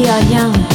你阿娘。